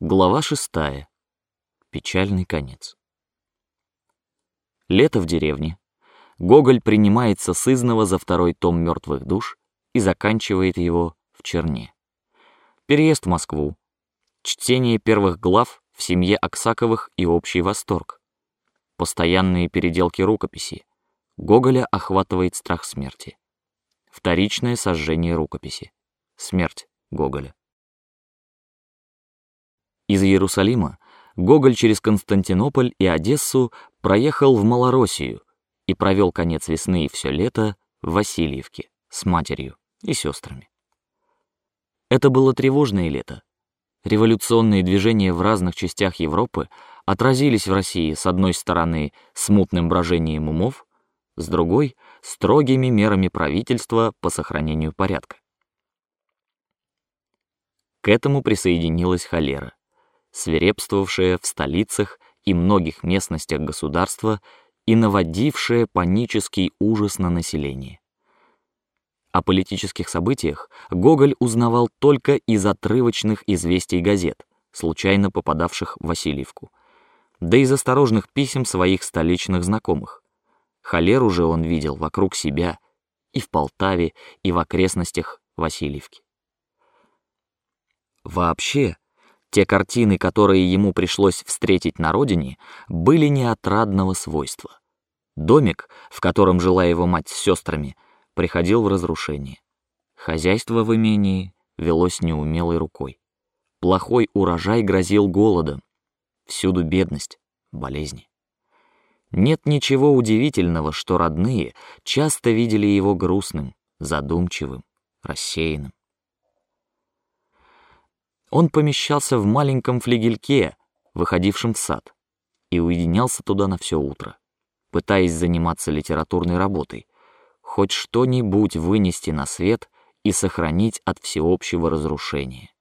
Глава шестая. Печальный конец. Лето в деревне. Гоголь принимается сызново за второй том мертвых душ и заканчивает его в Черне. Переезд в Москву. Чтение первых глав в семье Аксаковых и общий восторг. Постоянные переделки рукописи. Гоголя охватывает страх смерти. Вторичное сожжение рукописи. Смерть Гоголя. Из Иерусалима Гоголь через Константинополь и Одессу проехал в Малороссию и провел конец весны и все лето в Васильевке с матерью и сестрами. Это было тревожное лето. Революционные движения в разных частях Европы отразились в России с одной стороны смутным брожением умов, с другой строгими мерами правительства по сохранению порядка. К этому присоединилась холера свирепствовавшая в столицах и многих местностях государства и наводившая панический ужас на население. О политических событиях Гоголь узнавал только из отрывочных известий газет, случайно попадавших в Васильевку, да из осторожных писем своих столичных знакомых. Холеру же он видел вокруг себя и в Полтаве, и в окрестностях Васильевки. Вообще, те картины, которые ему пришлось встретить на родине, были неотрадного свойства. Домик, в котором жила его мать с сестрами, приходил в разрушение. Хозяйство в имении велось неумелой рукой. Плохой урожай грозил голодом. Всюду бедность, болезни. Нет ничего удивительного, что родные часто видели его грустным, задумчивым, рассеянным. Он помещался в маленьком флигельке, выходившем в сад, и уединялся туда на все утро, пытаясь заниматься литературной работой, хоть что-нибудь вынести на свет и сохранить от всеобщего разрушения.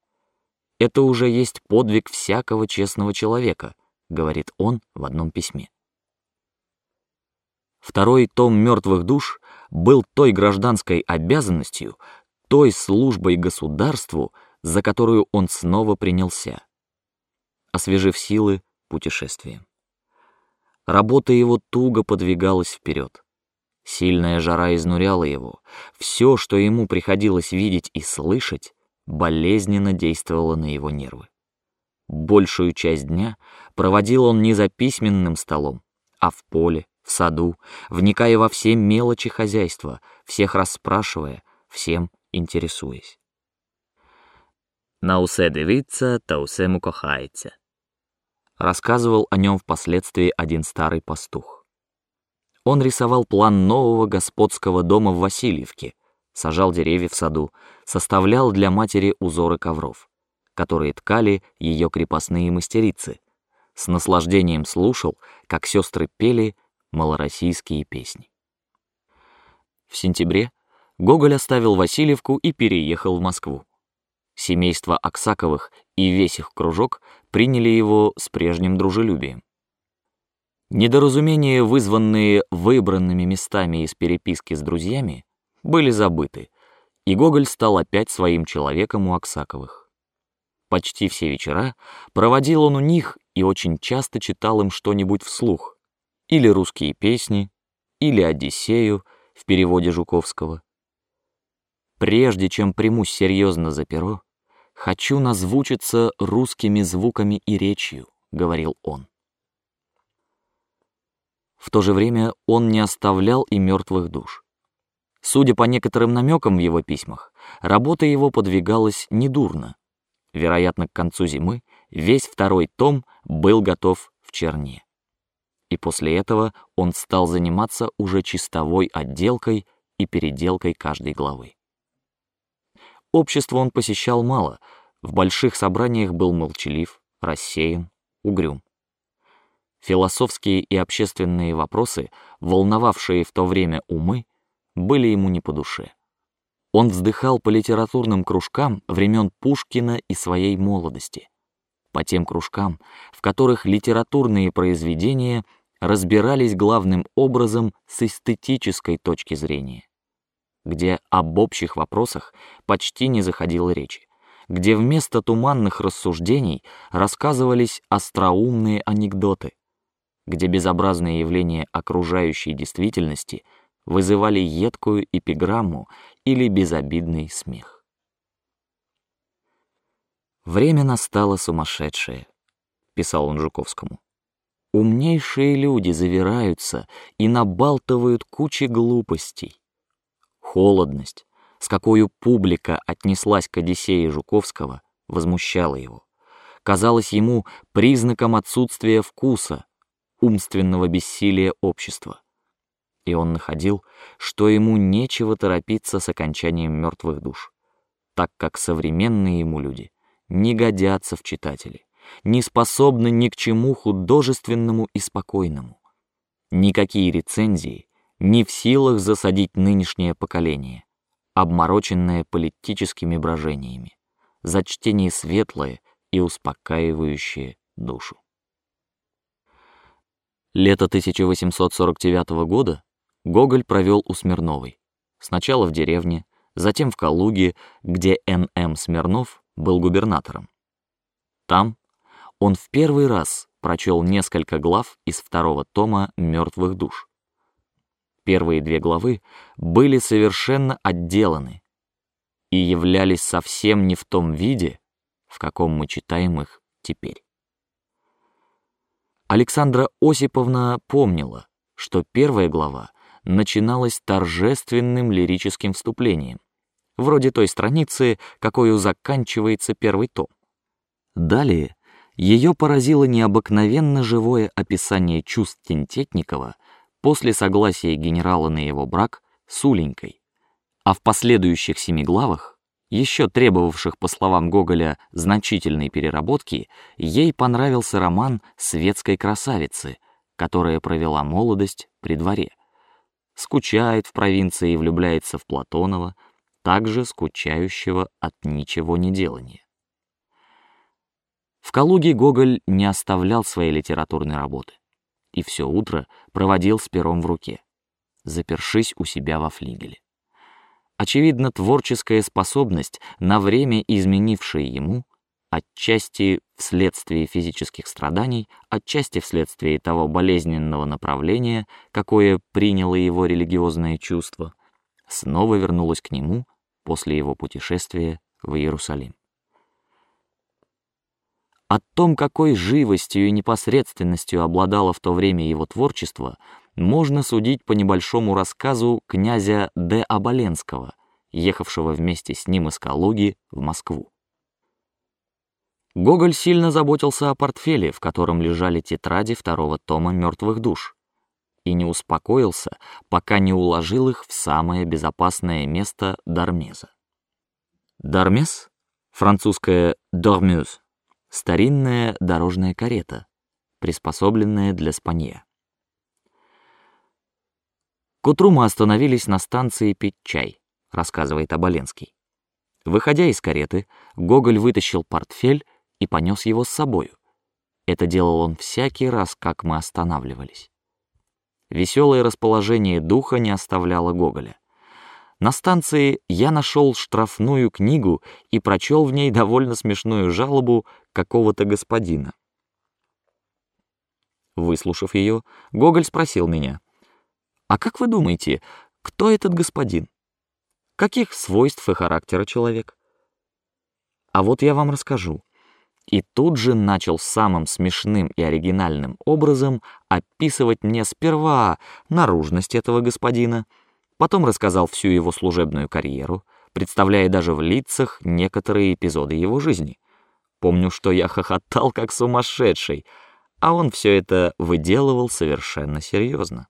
Это уже есть подвиг всякого честного человека, говорит он в одном письме. Второй том мертвых душ был той гражданской обязанностью, той службой государству, за которую он снова принялся, освежив силы путешествием. Работа его туго подвигалась вперед. Сильная жара изнуряла его. Все, что ему приходилось видеть и слышать, болезненно действовало на его нервы. Большую часть дня проводил он не за письменным столом, а в поле, в саду, вникая во все мелочи хозяйства, всех расспрашивая, всем интересуясь. На усе дивиться, та усему кохається. Рассказывал о нем впоследствии один старый пастух. Он рисовал план нового господского дома в Васильевке, сажал деревья в саду, составлял для матери узоры ковров, которые ткали ее крепостные мастерицы. С наслаждением слушал, как сестры пели малороссийские песни. В сентябре Гоголь оставил Васильевку и переехал в Москву. Семейство Аксаковых и весь их кружок приняли его с прежним дружелюбием. Недоразумения, вызванные выбранными местами из переписки с друзьями, были забыты, и Гоголь стал опять своим человеком у Аксаковых. Почти все вечера проводил он у них и очень часто читал им что-нибудь вслух, или русские песни, или Одиссею в переводе Жуковского. Прежде чем примусь серьезно за перо, Хочу назвучиться русскими звуками и речью, говорил он. В то же время он не оставлял и мертвых душ. Судя по некоторым намекам в его письмах, работа его подвигалась недурно. Вероятно, к концу зимы весь второй том был готов в черне. И после этого он стал заниматься уже чистовой отделкой и переделкой каждой главы. Общество он посещал мало, в больших собраниях был молчалив, рассеян, угрюм. Философские и общественные вопросы, волновавшие в то время умы, были ему не по душе. Он вздыхал по литературным кружкам времен Пушкина и своей молодости, по тем кружкам, в которых литературные произведения разбирались главным образом с эстетической точки зрения где об общих вопросах почти не заходило речи, где вместо туманных рассуждений рассказывались остроумные анекдоты, где безобразные явления окружающей действительности вызывали едкую эпиграмму или безобидный смех. Время настало сумасшедшее, писал он Жуковскому. Умнейшие люди завираются и набалтывают кучи глупостей. Холодность, с какой публика отнеслась к Одиссее Жуковского, возмущала его. Казалось ему признаком отсутствия вкуса, умственного бессилия общества. И он находил, что ему нечего торопиться с окончанием мертвых душ, так как современные ему люди не годятся в читатели не способны ни к чему художественному и спокойному. Никакие рецензии не в силах засадить нынешнее поколение, обмороченное политическими брожениями, за чтение светлое и успокаивающее душу. Лето 1849 года Гоголь провел у Смирновой. Сначала в деревне, затем в Калуге, где Н.М. Смирнов был губернатором. Там он в первый раз прочел несколько глав из второго тома «Мертвых душ». Первые две главы были совершенно отделаны и являлись совсем не в том виде, в каком мы читаем их теперь. Александра Осиповна помнила, что первая глава начиналась торжественным лирическим вступлением, вроде той страницы, какой заканчивается первый том. Далее ее поразило необыкновенно живое описание чувств Тентетникова после согласия генерала на его брак с Уленькой, а в последующих семи главах, еще требовавших, по словам Гоголя, значительной переработки, ей понравился роман светской красавицы, которая провела молодость при дворе, скучает в провинции и влюбляется в Платонова, также скучающего от ничего не делания. В Калуге Гоголь не оставлял своей литературной работы и все утро проводил с пером в руке, запершись у себя во флигеле. Очевидно, творческая способность, на время изменившая ему, отчасти вследствие физических страданий, отчасти вследствие того болезненного направления, какое приняло его религиозное чувство, снова вернулась к нему после его путешествия в Иерусалим. О том, какой живостью и непосредственностью обладало в то время его творчество, можно судить по небольшому рассказу князя Д. Оболенского, ехавшего вместе с ним из Калуги в Москву. Гоголь сильно заботился о портфеле, в котором лежали тетради второго тома «Мертвых душ», и не успокоился, пока не уложил их в самое безопасное место Дармеза. Дармез, французское «dormeuse», старинная дорожная карета, приспособленная для спанья. К утру мы остановились на станции пить чай, рассказывает Оболенский. Выходя из кареты, Гоголь вытащил портфель и понес его с собою. Это делал он всякий раз, как мы останавливались. Веселое расположение духа не оставляло Гоголя. На станции я нашел штрафную книгу и прочел в ней довольно смешную жалобу какого-то господина. Выслушав ее, Гоголь спросил меня: "А как вы думаете, кто этот господин? Каких свойств и характера человек?" А вот я вам расскажу. И тут же начал самым смешным и оригинальным образом описывать мне сперва наружность этого господина, Потом рассказал всю его служебную карьеру, представляя даже в лицах некоторые эпизоды его жизни. Помню, что я хохотал как сумасшедший, а он все это выделывал совершенно серьезно.